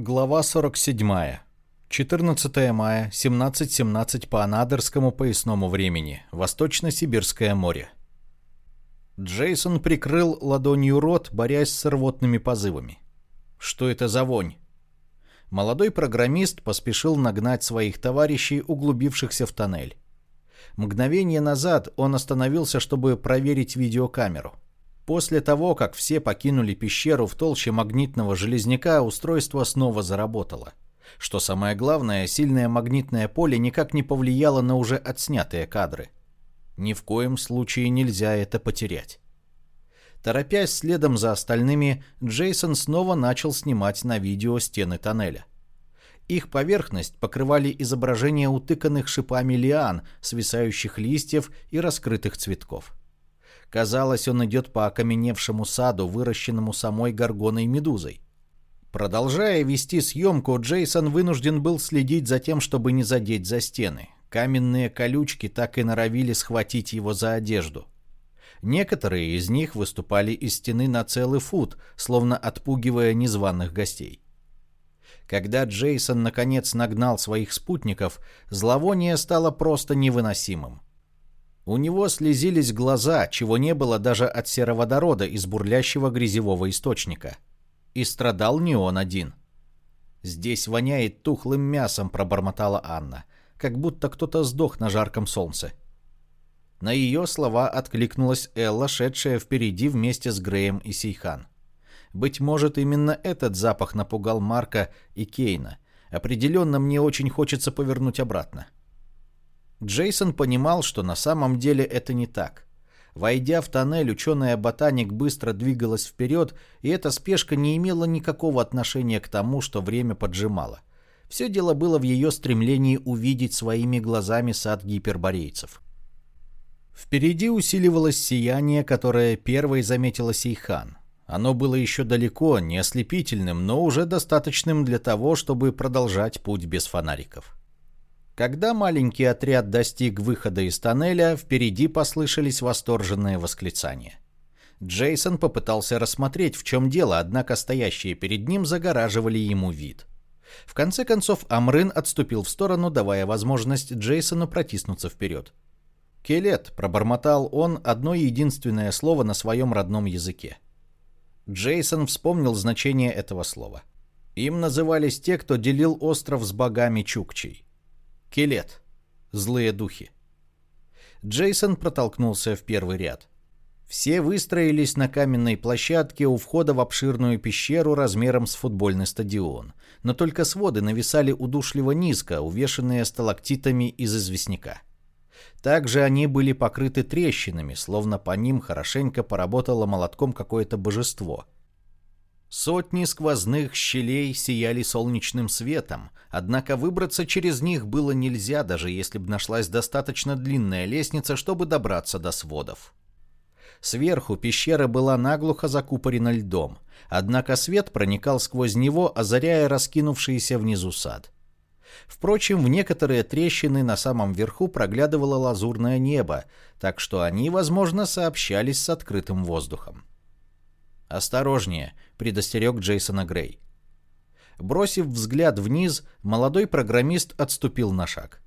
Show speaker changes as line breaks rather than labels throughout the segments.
Глава 47. 14 мая, 17.17 по анадырскому поясному времени. Восточно-Сибирское море. Джейсон прикрыл ладонью рот, борясь с рвотными позывами. Что это за вонь? Молодой программист поспешил нагнать своих товарищей, углубившихся в тоннель. Мгновение назад он остановился, чтобы проверить видеокамеру. После того, как все покинули пещеру в толще магнитного железняка, устройство снова заработало. Что самое главное, сильное магнитное поле никак не повлияло на уже отснятые кадры. Ни в коем случае нельзя это потерять. Торопясь следом за остальными, Джейсон снова начал снимать на видео стены тоннеля. Их поверхность покрывали изображения утыканных шипами лиан, свисающих листьев и раскрытых цветков. Казалось, он идет по окаменевшему саду, выращенному самой горгоной медузой. Продолжая вести съемку, Джейсон вынужден был следить за тем, чтобы не задеть за стены. Каменные колючки так и норовили схватить его за одежду. Некоторые из них выступали из стены на целый фут, словно отпугивая незваных гостей. Когда Джейсон наконец нагнал своих спутников, зловоние стало просто невыносимым. У него слезились глаза, чего не было даже от сероводорода из бурлящего грязевого источника. И страдал не он один. «Здесь воняет тухлым мясом», — пробормотала Анна, как будто кто-то сдох на жарком солнце. На ее слова откликнулась Элла, шедшая впереди вместе с Греем и Сейхан. Быть может, именно этот запах напугал Марка и Кейна. Определенно мне очень хочется повернуть обратно. — Джейсон понимал, что на самом деле это не так. Войдя в тоннель, ученая-ботаник быстро двигалась вперед, и эта спешка не имела никакого отношения к тому, что время поджимало. Все дело было в ее стремлении увидеть своими глазами сад гиперборейцев. Впереди усиливалось сияние, которое первой заметила Сейхан. Оно было еще далеко, не ослепительным, но уже достаточным для того, чтобы продолжать путь без фонариков. Когда маленький отряд достиг выхода из тоннеля, впереди послышались восторженные восклицания. Джейсон попытался рассмотреть, в чем дело, однако стоящие перед ним загораживали ему вид. В конце концов, Амрын отступил в сторону, давая возможность Джейсону протиснуться вперед. «Келет», — пробормотал он одно единственное слово на своем родном языке. Джейсон вспомнил значение этого слова. Им назывались те, кто делил остров с богами Чукчей. Келет. Злые духи. Джейсон протолкнулся в первый ряд. Все выстроились на каменной площадке у входа в обширную пещеру размером с футбольный стадион. Но только своды нависали удушливо низко, увешанные сталактитами из известняка. Также они были покрыты трещинами, словно по ним хорошенько поработало молотком какое-то божество – Сотни сквозных щелей сияли солнечным светом, однако выбраться через них было нельзя, даже если бы нашлась достаточно длинная лестница, чтобы добраться до сводов. Сверху пещера была наглухо закупорена льдом, однако свет проникал сквозь него, озаряя раскинувшийся внизу сад. Впрочем, в некоторые трещины на самом верху проглядывало лазурное небо, так что они, возможно, сообщались с открытым воздухом. «Осторожнее», — предостерег Джейсона Грей. Бросив взгляд вниз, молодой программист отступил на шаг.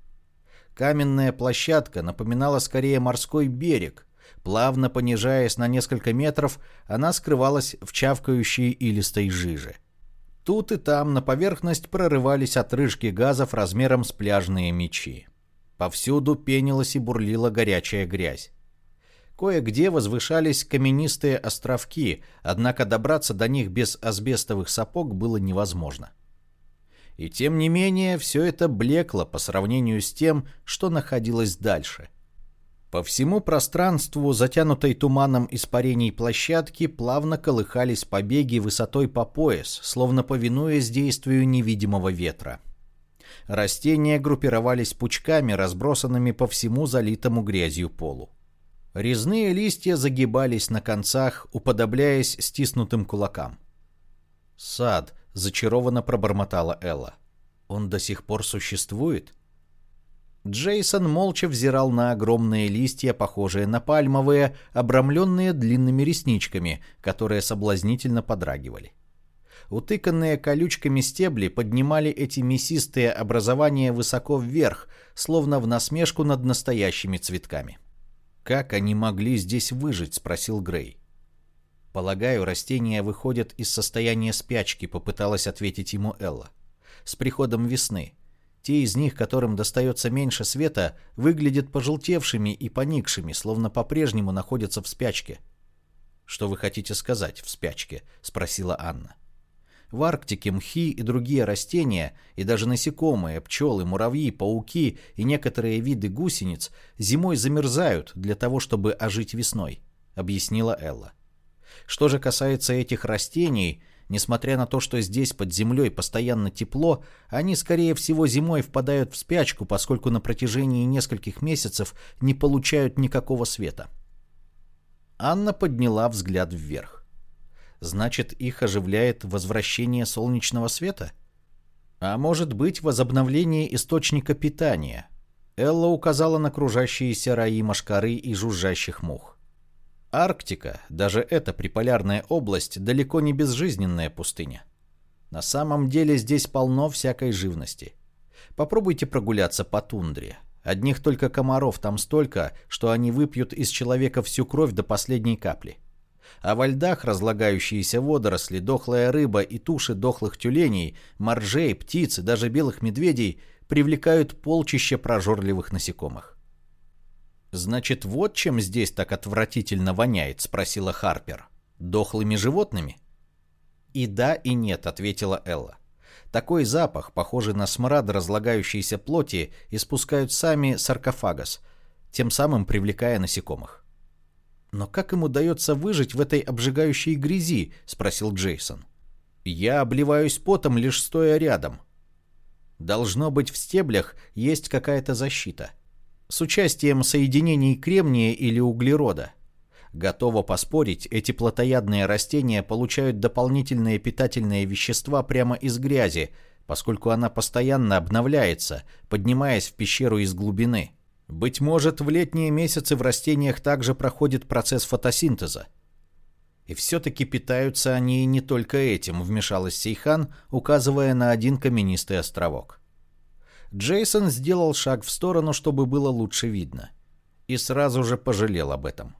Каменная площадка напоминала скорее морской берег. Плавно понижаясь на несколько метров, она скрывалась в чавкающей илистой жиже. Тут и там на поверхность прорывались отрыжки газов размером с пляжные мечи. Повсюду пенилась и бурлила горячая грязь. Кое-где возвышались каменистые островки, однако добраться до них без асбестовых сапог было невозможно. И тем не менее, все это блекло по сравнению с тем, что находилось дальше. По всему пространству, затянутой туманом испарений площадки, плавно колыхались побеги высотой по пояс, словно повинуясь действию невидимого ветра. Растения группировались пучками, разбросанными по всему залитому грязью полу. Резные листья загибались на концах, уподобляясь стиснутым кулакам. «Сад», — зачарованно пробормотала Элла. «Он до сих пор существует?» Джейсон молча взирал на огромные листья, похожие на пальмовые, обрамленные длинными ресничками, которые соблазнительно подрагивали. Утыканные колючками стебли поднимали эти мясистые образования высоко вверх, словно в насмешку над настоящими цветками. «Как они могли здесь выжить?» — спросил Грей. «Полагаю, растения выходят из состояния спячки», — попыталась ответить ему Элла. «С приходом весны. Те из них, которым достается меньше света, выглядят пожелтевшими и поникшими, словно по-прежнему находятся в спячке». «Что вы хотите сказать в спячке?» — спросила Анна. В Арктике мхи и другие растения, и даже насекомые, пчелы, муравьи, пауки и некоторые виды гусениц зимой замерзают для того, чтобы ожить весной, объяснила Элла. Что же касается этих растений, несмотря на то, что здесь под землей постоянно тепло, они, скорее всего, зимой впадают в спячку, поскольку на протяжении нескольких месяцев не получают никакого света. Анна подняла взгляд вверх. Значит, их оживляет возвращение солнечного света? А может быть, возобновление источника питания? Элла указала на кружащиеся раи машкары и жужжащих мух. Арктика, даже эта приполярная область, далеко не безжизненная пустыня. На самом деле здесь полно всякой живности. Попробуйте прогуляться по тундре. Одних только комаров там столько, что они выпьют из человека всю кровь до последней капли. А во льдах разлагающиеся водоросли, дохлая рыба и туши дохлых тюленей, моржей, птиц и даже белых медведей привлекают полчища прожорливых насекомых. «Значит, вот чем здесь так отвратительно воняет?» – спросила Харпер. «Дохлыми животными?» «И да, и нет», – ответила Элла. Такой запах, похожий на смрад разлагающейся плоти, испускают сами саркофагос, тем самым привлекая насекомых. «Но как им удается выжить в этой обжигающей грязи?» — спросил Джейсон. «Я обливаюсь потом, лишь стоя рядом. Должно быть, в стеблях есть какая-то защита. С участием соединений кремния или углерода. Готово поспорить, эти плотоядные растения получают дополнительные питательные вещества прямо из грязи, поскольку она постоянно обновляется, поднимаясь в пещеру из глубины. Быть может, в летние месяцы в растениях также проходит процесс фотосинтеза. И все-таки питаются они не только этим, вмешалась Сейхан, указывая на один каменистый островок. Джейсон сделал шаг в сторону, чтобы было лучше видно. И сразу же пожалел об этом.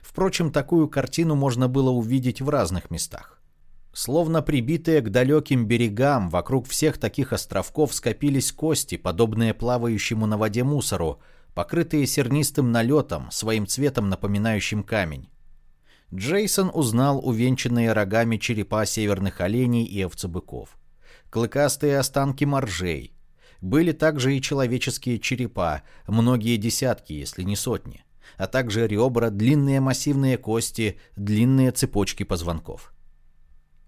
Впрочем, такую картину можно было увидеть в разных местах. Словно прибитые к далеким берегам, вокруг всех таких островков скопились кости, подобные плавающему на воде мусору, покрытые сернистым налетом, своим цветом напоминающим камень. Джейсон узнал увенчанные рогами черепа северных оленей и овцебыков. Клыкастые останки моржей. Были также и человеческие черепа, многие десятки, если не сотни а также ребра, длинные массивные кости, длинные цепочки позвонков.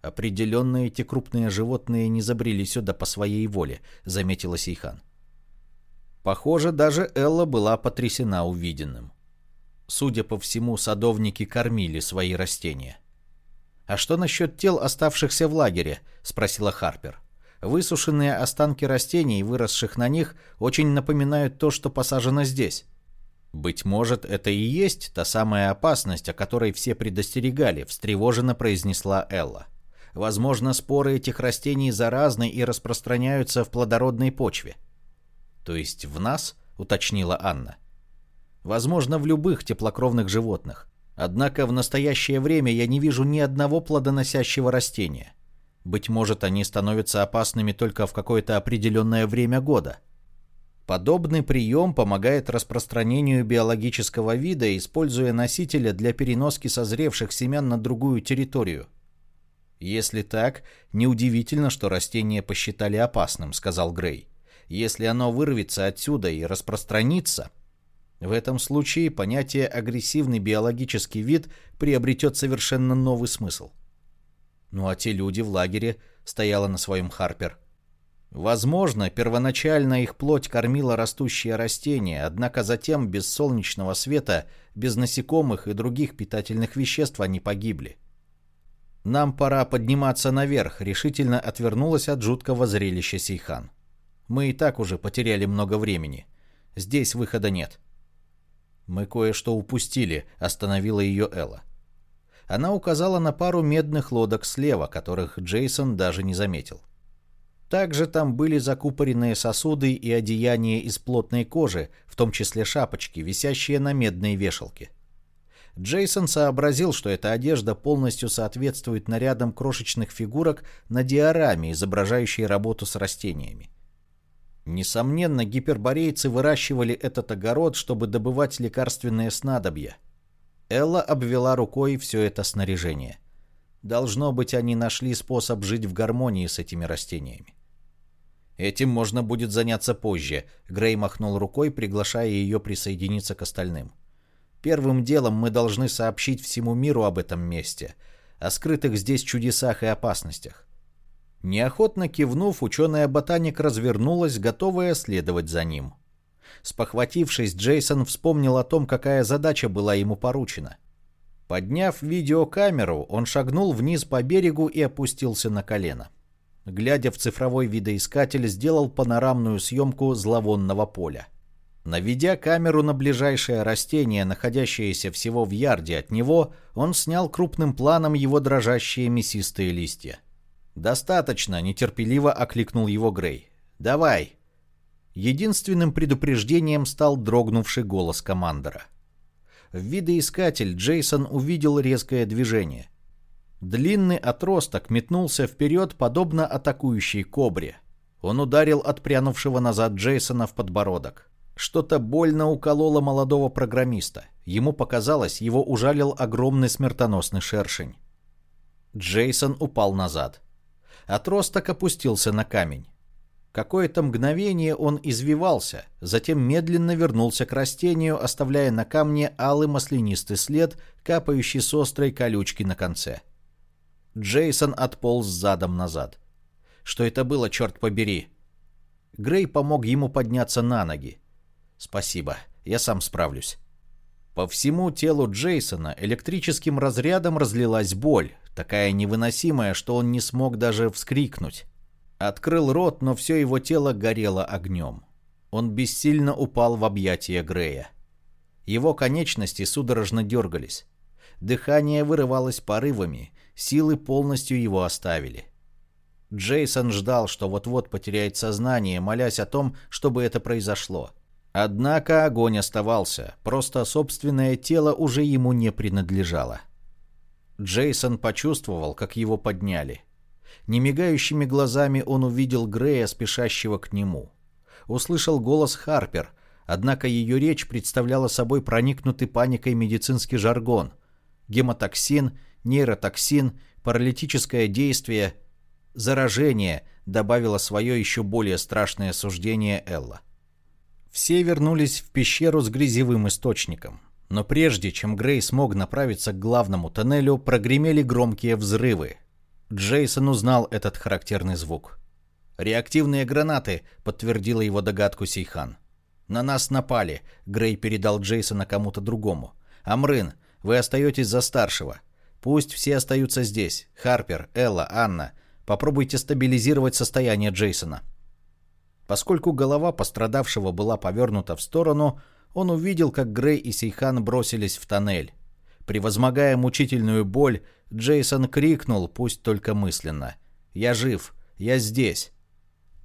Определенно эти крупные животные не забрели сюда по своей воле, заметила Сейхан. Похоже, даже Элла была потрясена увиденным. Судя по всему, садовники кормили свои растения. «А что насчет тел, оставшихся в лагере?» – спросила Харпер. «Высушенные останки растений, выросших на них, очень напоминают то, что посажено здесь». «Быть может, это и есть та самая опасность, о которой все предостерегали», — встревоженно произнесла Элла. «Возможно, споры этих растений заразны и распространяются в плодородной почве». «То есть в нас?» — уточнила Анна. «Возможно, в любых теплокровных животных. Однако в настоящее время я не вижу ни одного плодоносящего растения. Быть может, они становятся опасными только в какое-то определенное время года». Подобный прием помогает распространению биологического вида, используя носителя для переноски созревших семян на другую территорию. Если так, неудивительно, что растение посчитали опасным, сказал Грей. Если оно вырвется отсюда и распространится, в этом случае понятие агрессивный биологический вид приобретет совершенно новый смысл. Ну а те люди в лагере, стояла на своем Харпер, Возможно, первоначально их плоть кормила растущие растения, однако затем без солнечного света, без насекомых и других питательных веществ они погибли. «Нам пора подниматься наверх», — решительно отвернулась от жуткого зрелища Сейхан. «Мы и так уже потеряли много времени. Здесь выхода нет». «Мы кое-что упустили», — остановила ее Элла. Она указала на пару медных лодок слева, которых Джейсон даже не заметил. Также там были закупоренные сосуды и одеяния из плотной кожи, в том числе шапочки, висящие на медной вешалке. Джейсон сообразил, что эта одежда полностью соответствует нарядам крошечных фигурок на диораме, изображающей работу с растениями. Несомненно, гиперборейцы выращивали этот огород, чтобы добывать лекарственные снадобья. Элла обвела рукой все это снаряжение. Должно быть, они нашли способ жить в гармонии с этими растениями. Этим можно будет заняться позже, Грей махнул рукой, приглашая ее присоединиться к остальным. Первым делом мы должны сообщить всему миру об этом месте, о скрытых здесь чудесах и опасностях. Неохотно кивнув, ученая-ботаник развернулась, готовая следовать за ним. Спохватившись, Джейсон вспомнил о том, какая задача была ему поручена. Подняв видеокамеру, он шагнул вниз по берегу и опустился на колено. Глядя в цифровой видоискатель, сделал панорамную съемку зловонного поля. Наведя камеру на ближайшее растение, находящееся всего в ярде от него, он снял крупным планом его дрожащие мясистые листья. «Достаточно», — нетерпеливо окликнул его Грей. «Давай». Единственным предупреждением стал дрогнувший голос командора. В видоискатель Джейсон увидел резкое движение. Длинный отросток метнулся вперед, подобно атакующей кобре. Он ударил отпрянувшего назад Джейсона в подбородок. Что-то больно укололо молодого программиста. Ему показалось, его ужалил огромный смертоносный шершень. Джейсон упал назад. Отросток опустился на камень. Какое-то мгновение он извивался, затем медленно вернулся к растению, оставляя на камне алый маслянистый след, капающий с острой колючки на конце. Джейсон отполз задом назад. Что это было, черт побери? Грей помог ему подняться на ноги. «Спасибо, я сам справлюсь». По всему телу Джейсона электрическим разрядом разлилась боль, такая невыносимая, что он не смог даже вскрикнуть. Открыл рот, но все его тело горело огнем. Он бессильно упал в объятия Грея. Его конечности судорожно дергались. Дыхание вырывалось порывами, силы полностью его оставили. Джейсон ждал, что вот-вот потеряет сознание, молясь о том, чтобы это произошло. Однако огонь оставался, просто собственное тело уже ему не принадлежало. Джейсон почувствовал, как его подняли. Немигающими глазами он увидел Грея, спешащего к нему. Услышал голос Харпер, однако ее речь представляла собой проникнутый паникой медицинский жаргон. Гемотоксин, нейротоксин, паралитическое действие, заражение, добавило свое еще более страшное суждение Элла. Все вернулись в пещеру с грязевым источником. Но прежде чем Грей смог направиться к главному тоннелю, прогремели громкие взрывы. Джейсон узнал этот характерный звук. «Реактивные гранаты», — подтвердила его догадку Сейхан. «На нас напали», — Грей передал Джейсона кому-то другому. «Амрын, вы остаетесь за старшего. Пусть все остаются здесь. Харпер, Элла, Анна. Попробуйте стабилизировать состояние Джейсона». Поскольку голова пострадавшего была повернута в сторону, он увидел, как Грей и Сейхан бросились в тоннель. Превозмогая мучительную боль, Джейсон крикнул, пусть только мысленно. «Я жив! Я здесь!»